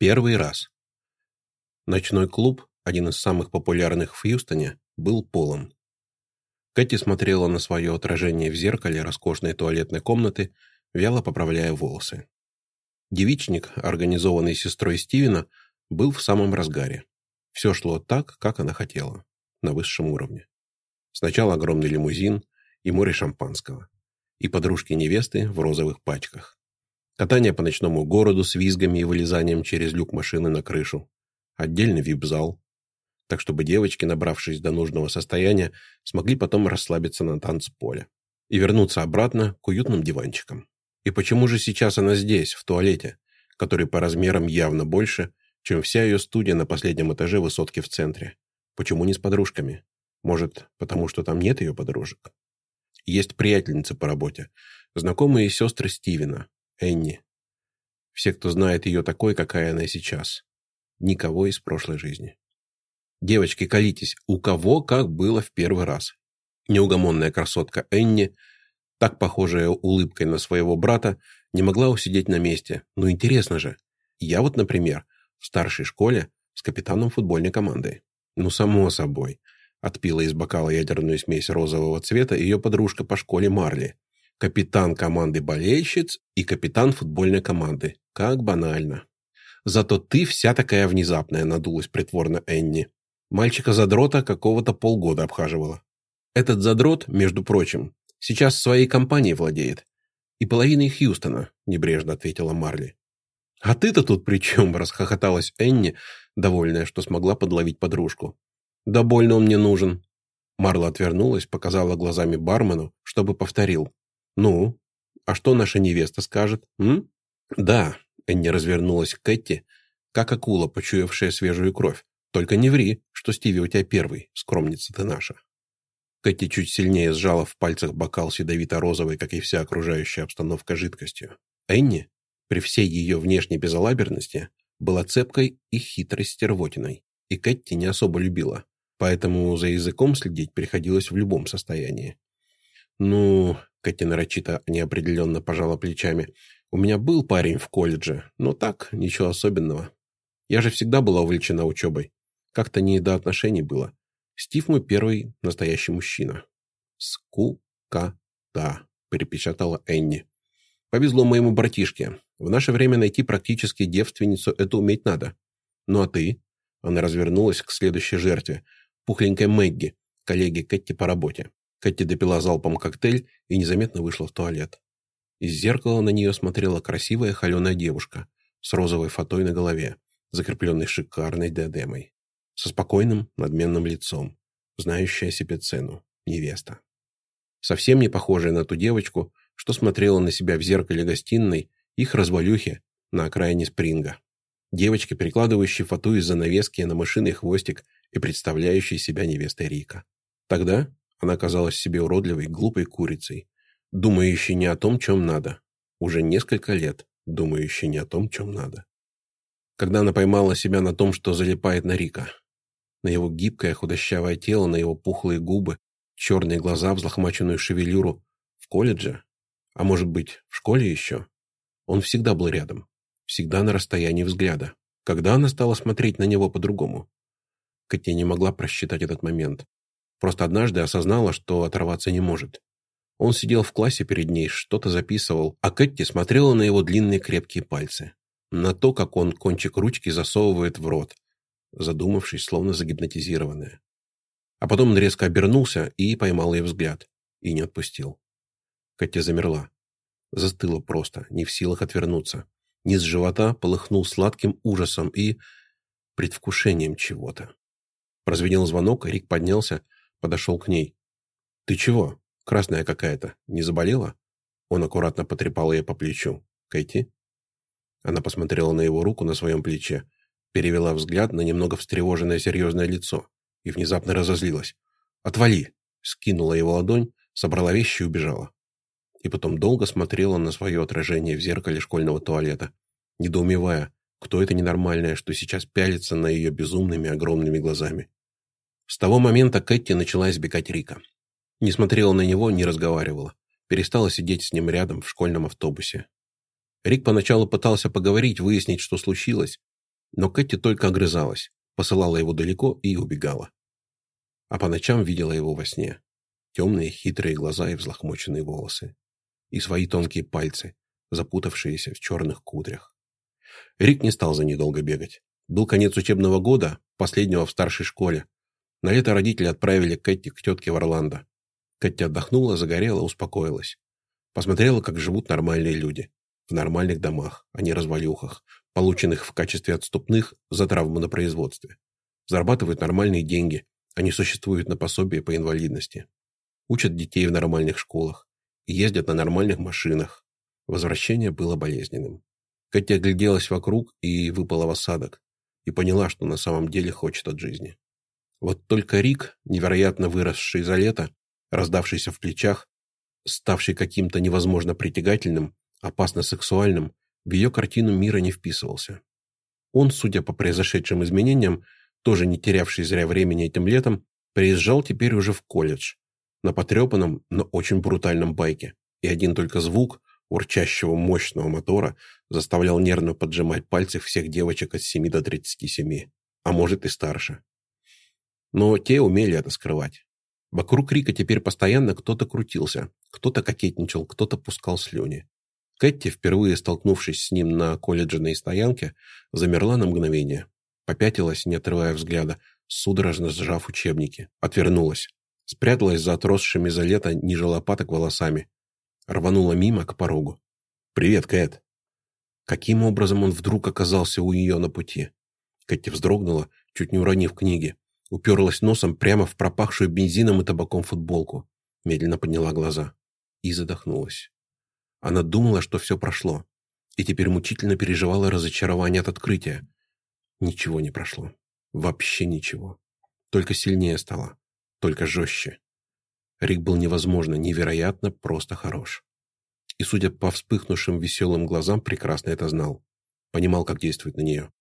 Первый раз. Ночной клуб, один из самых популярных в Хьюстоне, был полон. Кэти смотрела на свое отражение в зеркале роскошной туалетной комнаты, вяло поправляя волосы. Девичник, организованный сестрой Стивена, был в самом разгаре. Все шло так, как она хотела, на высшем уровне. Сначала огромный лимузин и море шампанского, и подружки невесты в розовых пачках. Катание по ночному городу с визгами и вылезанием через люк машины на крышу. Отдельный вип-зал. Так, чтобы девочки, набравшись до нужного состояния, смогли потом расслабиться на танцполе. И вернуться обратно к уютным диванчикам. И почему же сейчас она здесь, в туалете, который по размерам явно больше, чем вся ее студия на последнем этаже высотки в центре? Почему не с подружками? Может, потому что там нет ее подружек? Есть приятельницы по работе, знакомые сестры Стивена, Энни. Все, кто знает ее такой, какая она сейчас. Никого из прошлой жизни. Девочки, колитесь, у кого как было в первый раз. Неугомонная красотка Энни – так похожая улыбкой на своего брата, не могла усидеть на месте. Ну интересно же. Я вот, например, в старшей школе с капитаном футбольной команды. Ну, само собой. Отпила из бокала ядерную смесь розового цвета ее подружка по школе Марли. Капитан команды болельщиц и капитан футбольной команды. Как банально. Зато ты вся такая внезапная, надулась притворно Энни. Мальчика-задрота какого-то полгода обхаживала. Этот задрот, между прочим, Сейчас своей компанией владеет. И половиной Хьюстона, небрежно ответила Марли. А ты-то тут при чем? Расхохоталась Энни, довольная, что смогла подловить подружку. Да больно он мне нужен. Марла отвернулась, показала глазами бармену, чтобы повторил. «Ну, а что наша невеста скажет, м?» «Да», — Энни развернулась к Кэти, как акула, почуявшая свежую кровь. «Только не ври, что Стиви у тебя первый, скромница ты наша». Кэти чуть сильнее сжала в пальцах бокал с ядовито-розовой, как и вся окружающая обстановка, жидкостью. Энни, при всей ее внешней безалаберности, была цепкой и хитрой стервотиной, и Кэти не особо любила, поэтому за языком следить приходилось в любом состоянии. «Ну...» — Кэти нарочито неопределенно пожала плечами. «У меня был парень в колледже, но так, ничего особенного. Я же всегда была увлечена учебой. Как-то не до отношений было. Стив мой первый настоящий мужчина. Скука-да, перепечатала Энни. Повезло моему братишке. В наше время найти практически девственницу это уметь надо. Ну а ты? Она развернулась к следующей жертве. Пухленькая Мэгги, коллеге Кэти по работе. Кэти допила залпом коктейль и незаметно вышла в туалет. Из зеркала на нее смотрела красивая холеная девушка с розовой фатой на голове, закрепленной шикарной диадемой со спокойным, надменным лицом, знающая себе цену, невеста. Совсем не похожая на ту девочку, что смотрела на себя в зеркале гостиной, их развалюхи на окраине Спринга. Девочки, перекладывающие фату из занавески на мышиный хвостик и представляющие себя невестой Рика. Тогда она казалась себе уродливой, глупой курицей, думающей не о том, чем надо. Уже несколько лет думающей не о том, чем надо. Когда она поймала себя на том, что залипает на Рика, на его гибкое худощавое тело, на его пухлые губы, черные глаза, взлохмаченную шевелюру. В колледже? А может быть, в школе еще? Он всегда был рядом. Всегда на расстоянии взгляда. Когда она стала смотреть на него по-другому? Катя не могла просчитать этот момент. Просто однажды осознала, что оторваться не может. Он сидел в классе перед ней, что-то записывал, а Кэти смотрела на его длинные крепкие пальцы. На то, как он кончик ручки засовывает в рот, задумавшись, словно загипнотизированная. А потом он резко обернулся и поймал ее взгляд. И не отпустил. Катя замерла. Застыла просто, не в силах отвернуться. Низ живота полыхнул сладким ужасом и предвкушением чего-то. Прозвенел звонок, Рик поднялся, подошел к ней. «Ты чего? Красная какая-то. Не заболела?» Он аккуратно потрепал ее по плечу. «Кэти?» Она посмотрела на его руку на своем плече, перевела взгляд на немного встревоженное серьезное лицо и внезапно разозлилась. «Отвали!» — скинула его ладонь, собрала вещи и убежала. И потом долго смотрела на свое отражение в зеркале школьного туалета, недоумевая, кто это ненормальное, что сейчас пялится на ее безумными огромными глазами. С того момента Кэти начала избегать Рика. Не смотрела на него, не разговаривала. Перестала сидеть с ним рядом в школьном автобусе. Рик поначалу пытался поговорить, выяснить, что случилось, Но Кэти только огрызалась, посылала его далеко и убегала. А по ночам видела его во сне. Темные хитрые глаза и взлохмоченные волосы. И свои тонкие пальцы, запутавшиеся в черных кудрях. Рик не стал за ней долго бегать. Был конец учебного года, последнего в старшей школе. На лето родители отправили Кэти к тетке в Орландо. Кэти отдохнула, загорела, успокоилась. Посмотрела, как живут нормальные люди. В нормальных домах, а не развалюхах, полученных в качестве отступных за травму на производстве. Зарабатывают нормальные деньги, они существуют на пособие по инвалидности. Учат детей в нормальных школах и ездят на нормальных машинах. Возвращение было болезненным. Катя огляделась вокруг и выпала в осадок, и поняла, что на самом деле хочет от жизни. Вот только Рик, невероятно выросший за лето, раздавшийся в плечах, ставший каким-то невозможно притягательным, опасно сексуальным, в ее картину мира не вписывался. Он, судя по произошедшим изменениям, тоже не терявший зря времени этим летом, приезжал теперь уже в колледж, на потрепанном, но очень брутальном байке, и один только звук урчащего мощного мотора заставлял нервно поджимать пальцы всех девочек от 7 до 37, а может и старше. Но те умели это скрывать. Вокруг Рика теперь постоянно кто-то крутился, кто-то кокетничал, кто-то пускал слюни. Кэти, впервые столкнувшись с ним на колледжной стоянке, замерла на мгновение, попятилась, не отрывая взгляда, судорожно сжав учебники, отвернулась, спряталась за отросшими за лето ниже лопаток волосами, рванула мимо к порогу. «Привет, Кэт!» Каким образом он вдруг оказался у нее на пути? Кэти вздрогнула, чуть не уронив книги, уперлась носом прямо в пропахшую бензином и табаком футболку, медленно подняла глаза и задохнулась. Она думала, что все прошло, и теперь мучительно переживала разочарование от открытия. Ничего не прошло. Вообще ничего. Только сильнее стало. Только жестче. Рик был невозможно, невероятно просто хорош. И, судя по вспыхнувшим веселым глазам, прекрасно это знал. Понимал, как действует на нее.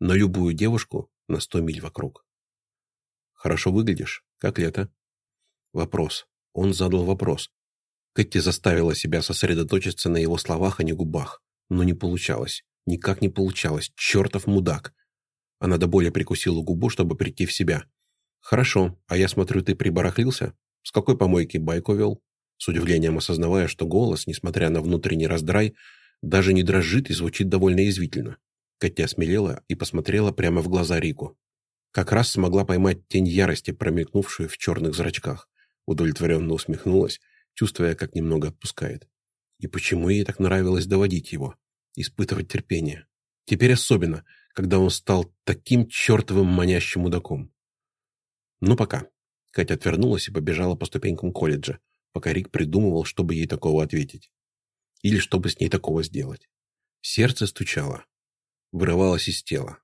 На любую девушку на сто миль вокруг. «Хорошо выглядишь. Как лето?» Вопрос. Он задал вопрос. Кэти заставила себя сосредоточиться на его словах, а не губах. Но не получалось. Никак не получалось. Чертов мудак. Она до боли прикусила губу, чтобы прийти в себя. «Хорошо. А я смотрю, ты прибарахлился? С какой помойки байку вел?» С удивлением осознавая, что голос, несмотря на внутренний раздрай, даже не дрожит и звучит довольно язвительно. Катя осмелела и посмотрела прямо в глаза Рику. Как раз смогла поймать тень ярости, промелькнувшую в черных зрачках. Удовлетворенно усмехнулась, чувствуя, как немного отпускает. И почему ей так нравилось доводить его, испытывать терпение. Теперь особенно, когда он стал таким чертовым манящим мудаком. Ну пока. Катя отвернулась и побежала по ступенькам колледжа, пока Рик придумывал, чтобы ей такого ответить. Или чтобы с ней такого сделать. Сердце стучало. Вырывалось из тела.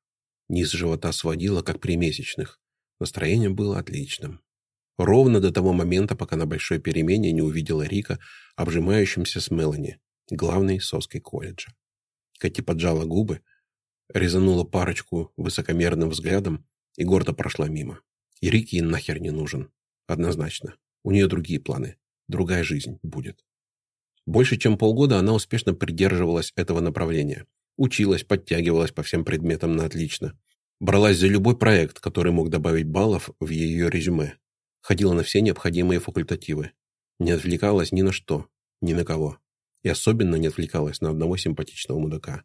Низ живота сводило, как при месячных. Настроение было отличным. Ровно до того момента, пока на большой перемене не увидела Рика, обжимающимся с Мелани, главной соской колледжа. Кэти поджала губы, резанула парочку высокомерным взглядом и гордо прошла мимо. И Рик ей нахер не нужен. Однозначно. У нее другие планы. Другая жизнь будет. Больше чем полгода она успешно придерживалась этого направления. Училась, подтягивалась по всем предметам на отлично. Бралась за любой проект, который мог добавить баллов в ее резюме. Ходила на все необходимые факультативы. Не отвлекалась ни на что, ни на кого. И особенно не отвлекалась на одного симпатичного мудака.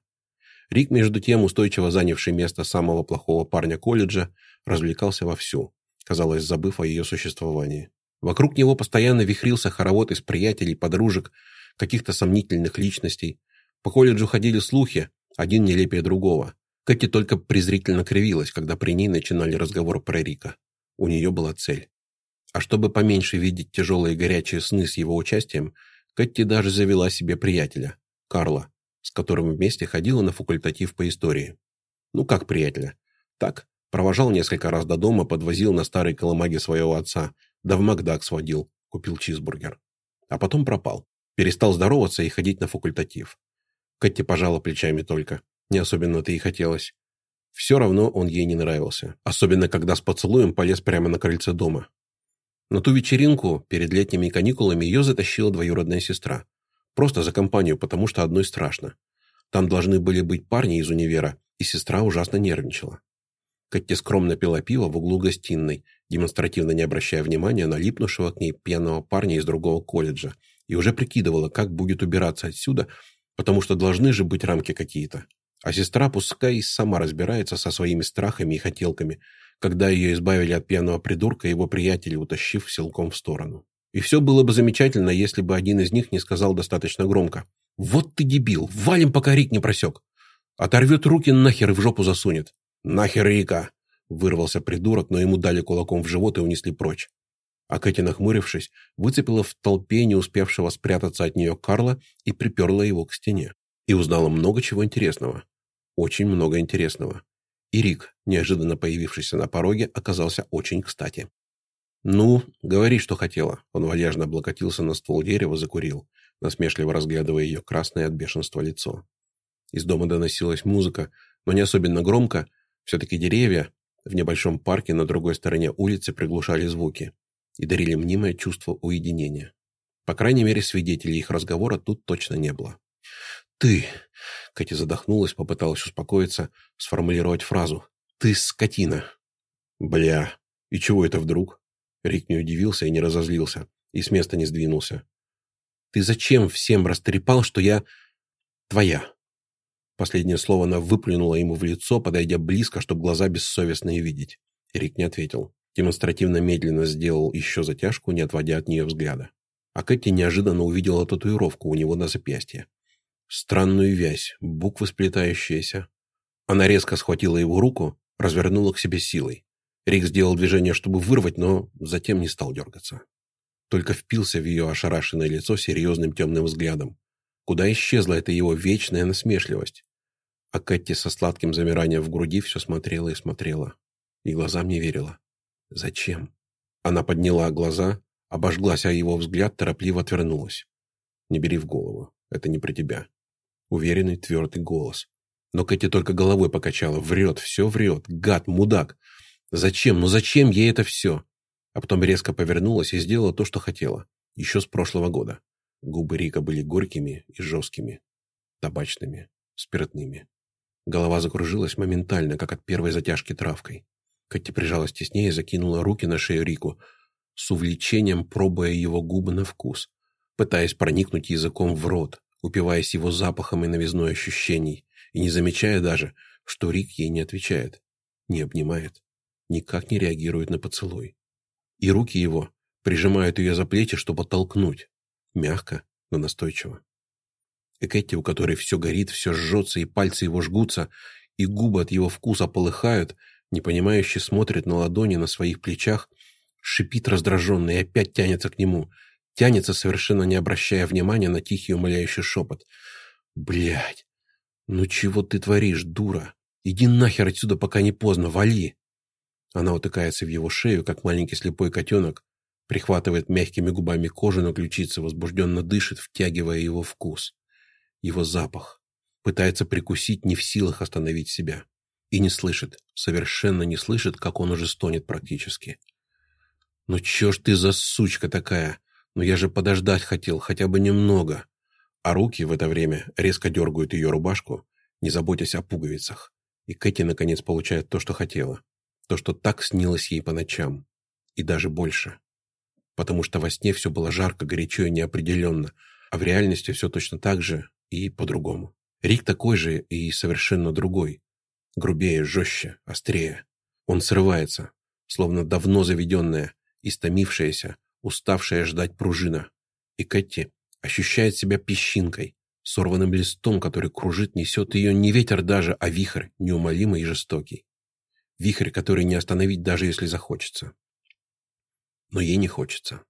Рик, между тем, устойчиво занявший место самого плохого парня колледжа, развлекался вовсю, казалось, забыв о ее существовании. Вокруг него постоянно вихрился хоровод из приятелей, подружек, каких-то сомнительных личностей. По колледжу ходили слухи, один нелепее другого. Кэти только презрительно кривилась, когда при ней начинали разговор про Рика. У нее была цель. А чтобы поменьше видеть тяжелые горячие сны с его участием, Кэти даже завела себе приятеля, Карла, с которым вместе ходила на факультатив по истории. Ну как приятеля? Так, провожал несколько раз до дома, подвозил на старой колымаге своего отца, да в Макдак сводил, купил чизбургер. А потом пропал. Перестал здороваться и ходить на факультатив. Кэти пожала плечами только. Не особенно-то и хотелось. Все равно он ей не нравился. Особенно, когда с поцелуем полез прямо на крыльце дома. На ту вечеринку перед летними каникулами ее затащила двоюродная сестра. Просто за компанию, потому что одной страшно. Там должны были быть парни из универа, и сестра ужасно нервничала. Катя скромно пила пиво в углу гостиной, демонстративно не обращая внимания на липнувшего к ней пьяного парня из другого колледжа, и уже прикидывала, как будет убираться отсюда, потому что должны же быть рамки какие-то. А сестра пускай и сама разбирается со своими страхами и хотелками, когда ее избавили от пьяного придурка его приятели, утащив силком в сторону. И все было бы замечательно, если бы один из них не сказал достаточно громко. «Вот ты дебил! Валим, пока Рик не просек! Оторвет руки нахер и в жопу засунет!» «Нахер Рика!» – вырвался придурок, но ему дали кулаком в живот и унесли прочь. А Кэти, нахмурившись, выцепила в толпе не успевшего спрятаться от нее Карла и приперла его к стене. И узнала много чего интересного. Очень много интересного. И Рик, неожиданно появившийся на пороге, оказался очень кстати. «Ну, говори, что хотела». Он вальяжно облокотился на ствол дерева, закурил, насмешливо разглядывая ее красное от бешенства лицо. Из дома доносилась музыка, но не особенно громко. Все-таки деревья в небольшом парке на другой стороне улицы приглушали звуки и дарили мнимое чувство уединения. По крайней мере, свидетелей их разговора тут точно не было. «Ты...» — Катя задохнулась, попыталась успокоиться, сформулировать фразу. «Ты скотина!» «Бля, и чего это вдруг?» Рик не удивился и не разозлился, и с места не сдвинулся. «Ты зачем всем растрепал, что я твоя?» Последнее слово она выплюнула ему в лицо, подойдя близко, чтобы глаза бессовестные видеть. Рик не ответил. Демонстративно медленно сделал еще затяжку, не отводя от нее взгляда. А Кэти неожиданно увидела татуировку у него на запястье. Странную вязь, буквы сплетающиеся. Она резко схватила его руку, развернула к себе силой. Рик сделал движение, чтобы вырвать, но затем не стал дергаться. Только впился в ее ошарашенное лицо серьезным темным взглядом. Куда исчезла эта его вечная насмешливость? А Кэти со сладким замиранием в груди все смотрела и смотрела. И глазам не верила. Зачем? Она подняла глаза, обожглась о его взгляд, торопливо отвернулась. «Не бери в голову. Это не про тебя». Уверенный, твердый голос. Но Кэти только головой покачала. Врет, все врет. Гад, мудак. Зачем? Ну зачем ей это все? А потом резко повернулась и сделала то, что хотела. Еще с прошлого года. Губы Рика были горькими и жесткими. Табачными, спиртными. Голова закружилась моментально, как от первой затяжки травкой. Катя прижалась теснее и закинула руки на шею Рику, с увлечением пробуя его губы на вкус, пытаясь проникнуть языком в рот, упиваясь его запахом и новизной ощущений, и не замечая даже, что Рик ей не отвечает, не обнимает никак не реагирует на поцелуй. И руки его прижимают ее за плечи, чтобы толкнуть. Мягко, но настойчиво. И Кэти, у которой все горит, все жжется, и пальцы его жгутся, и губы от его вкуса полыхают, непонимающе смотрит на ладони на своих плечах, шипит раздраженно и опять тянется к нему, тянется, совершенно не обращая внимания на тихий умоляющий шепот. Блядь, ну чего ты творишь, дура? Иди нахер отсюда, пока не поздно, вали!» Она утыкается в его шею, как маленький слепой котенок, прихватывает мягкими губами кожу на ключице, возбужденно дышит, втягивая его вкус. Его запах. Пытается прикусить, не в силах остановить себя. И не слышит, совершенно не слышит, как он уже стонет практически. «Ну чё ж ты за сучка такая? Ну я же подождать хотел, хотя бы немного». А руки в это время резко дергают ее рубашку, не заботясь о пуговицах. И Кэти, наконец, получает то, что хотела. То, что так снилось ей по ночам. И даже больше. Потому что во сне все было жарко, горячо и неопределенно, а в реальности все точно так же и по-другому. Рик такой же и совершенно другой. Грубее, жестче, острее. Он срывается, словно давно заведенная, истомившаяся, уставшая ждать пружина. И Кэти ощущает себя песчинкой, сорванным листом, который кружит, несет ее не ветер даже, а вихрь, неумолимый и жестокий. Вихрь, который не остановить, даже если захочется. Но ей не хочется.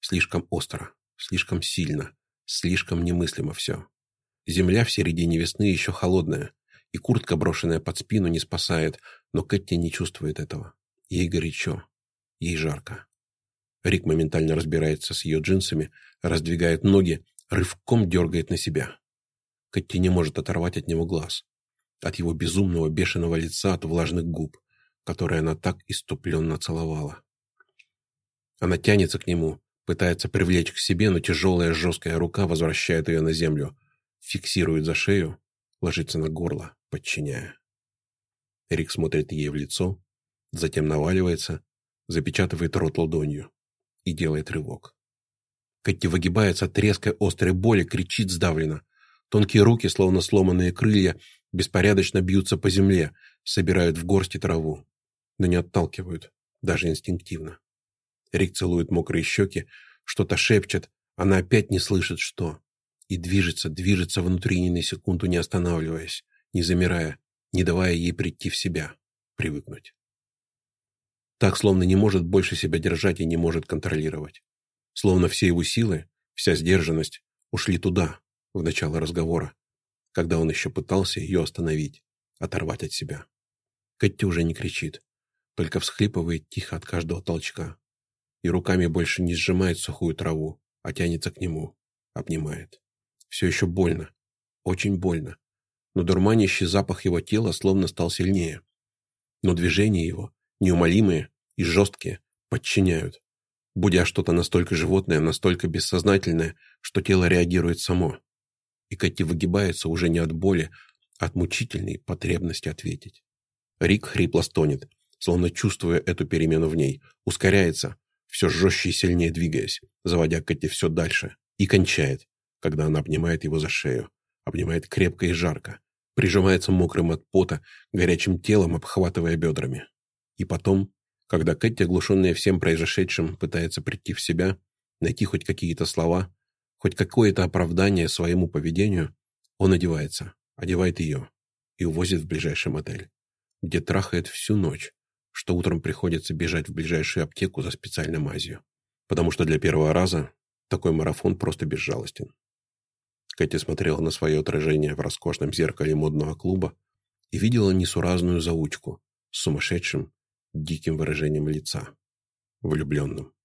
Слишком остро, слишком сильно, слишком немыслимо все. Земля в середине весны еще холодная, и куртка, брошенная под спину, не спасает, но Кэти не чувствует этого. Ей горячо, ей жарко. Рик моментально разбирается с ее джинсами, раздвигает ноги, рывком дергает на себя. Кэти не может оторвать от него глаз. От его безумного, бешеного лица, от влажных губ который она так иступленно целовала. Она тянется к нему, пытается привлечь к себе, но тяжелая жесткая рука возвращает ее на землю, фиксирует за шею, ложится на горло, подчиняя. Рик смотрит ей в лицо, затем наваливается, запечатывает рот ладонью и делает рывок. Кэти выгибается от резкой острой боли, кричит сдавленно. Тонкие руки, словно сломанные крылья, беспорядочно бьются по земле, собирают в горсти траву, но не отталкивают, даже инстинктивно. Рик целует мокрые щеки, что-то шепчет, она опять не слышит, что. И движется, движется внутри секунду, не останавливаясь, не замирая, не давая ей прийти в себя, привыкнуть. Так, словно не может больше себя держать и не может контролировать. Словно все его силы, вся сдержанность ушли туда, в начало разговора, когда он еще пытался ее остановить, оторвать от себя. Кэти уже не кричит, только всхлипывает тихо от каждого толчка. И руками больше не сжимает сухую траву, а тянется к нему, обнимает. Все еще больно, очень больно, но дурманящий запах его тела словно стал сильнее. Но движения его, неумолимые и жесткие, подчиняют, будя что-то настолько животное, настолько бессознательное, что тело реагирует само. И Кэти выгибается уже не от боли, а от мучительной потребности ответить. Рик хрипло стонет, словно чувствуя эту перемену в ней, ускоряется, все жестче и сильнее двигаясь, заводя Кэти все дальше, и кончает, когда она обнимает его за шею, обнимает крепко и жарко, прижимается мокрым от пота, горячим телом обхватывая бедрами. И потом, когда Кэти, оглушенная всем произошедшим, пытается прийти в себя, найти хоть какие-то слова, хоть какое-то оправдание своему поведению, он одевается, одевает ее и увозит в ближайший мотель, где трахает всю ночь, что утром приходится бежать в ближайшую аптеку за специальной мазью, потому что для первого раза такой марафон просто безжалостен. Кэти смотрела на свое отражение в роскошном зеркале модного клуба и видела несуразную заучку с сумасшедшим, диким выражением лица, влюбленным.